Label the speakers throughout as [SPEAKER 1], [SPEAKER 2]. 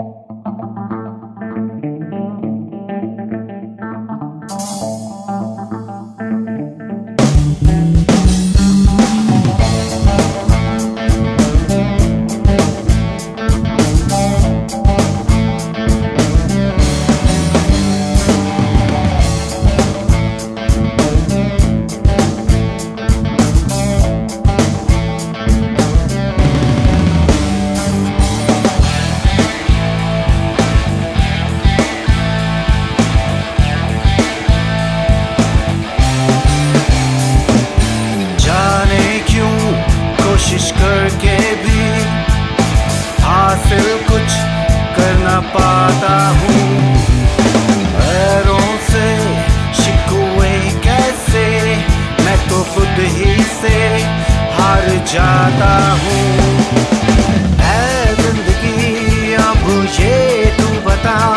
[SPEAKER 1] جانے پاتا ہوں۔ غیروں سے شکوے کیسے؟ میں تو خود ہی سے ہار جاتا ہوں۔ اے زندگی، اب یہ تو بتا۔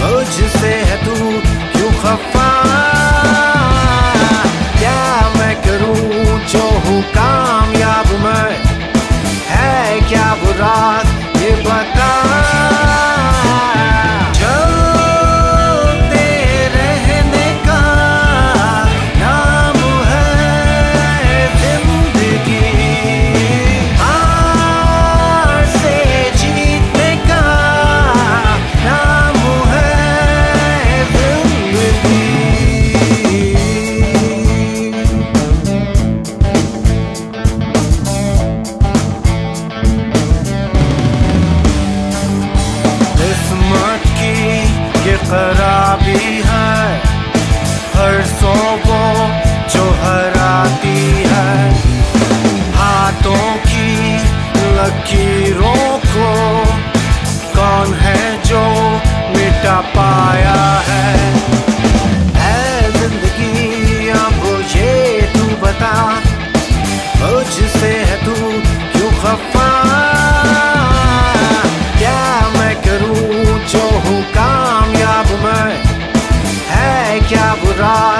[SPEAKER 1] مجھ سے ہے تو کیوں خفا؟ کیا میں کروں جو ہوں کامیاب میں؟ ہے کیا برا؟ کا پایا ہے؟ اے زندگی، اب یہ تو بتا۔ مجھ سے ہے تو کیوں خفا؟ کیا میں کروں جو ہوں کامیاب میں؟ ہے کیا برا؟